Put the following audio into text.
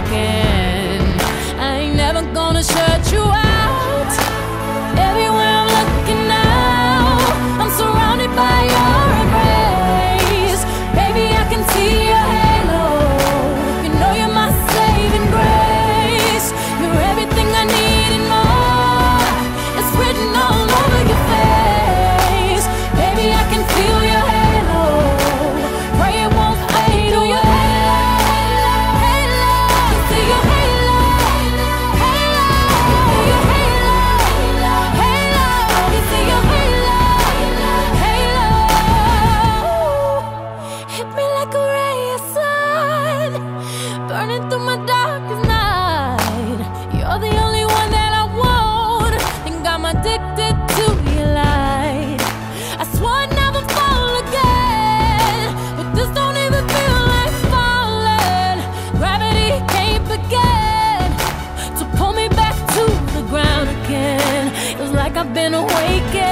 I'm. I ain't never gonna shut you I've been awakened.